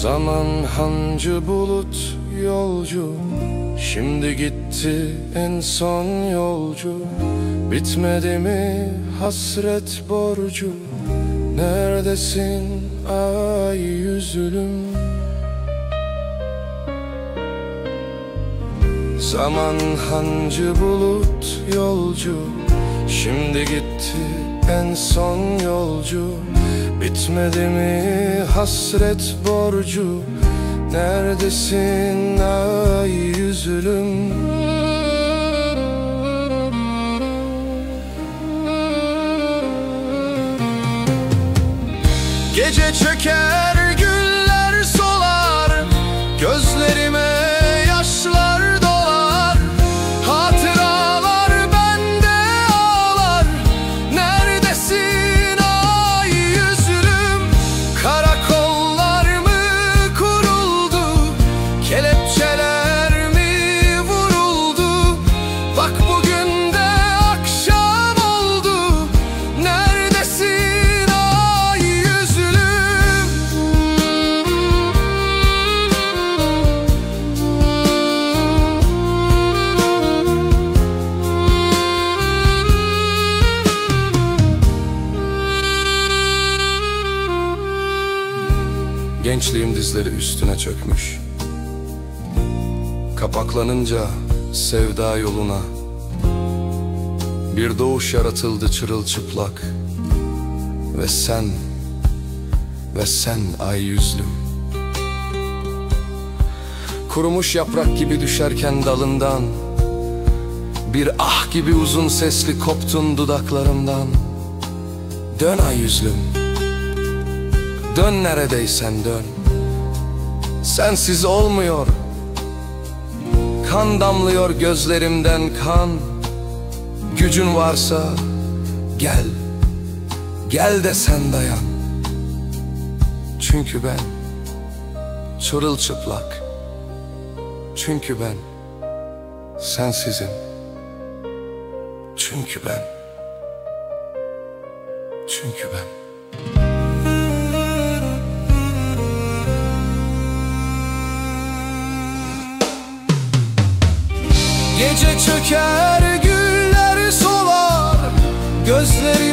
Zaman hancı bulut yolcu Şimdi gitti en son yolcu. Bitmedi mi hasret borcu? Neredesin ay yüzülüm Zaman hancı bulut yolcu Şimdi gitti en son yolcu Bitmedi mi hasret borcu? Neredesin ay yüzülüm Gece çöker Gençliğim dizleri üstüne çökmüş. Kapaklanınca sevda yoluna Bir doğuş yaratıldı çırılçıplak. Ve sen Ve sen ay yüzlüm. Kurumuş yaprak gibi düşerken dalından Bir ah gibi uzun sesli koptun dudaklarımdan. Dön ay yüzlüm Dön neredeysen dön. Sensiz olmuyor. Kan damlıyor gözlerimden kan. Gücün varsa gel. Gel de sen dayan. Çünkü ben Çırılçıplak. Çünkü ben Sensizim. Çünkü ben. Çünkü ben Gece çöker güller solar Gözleri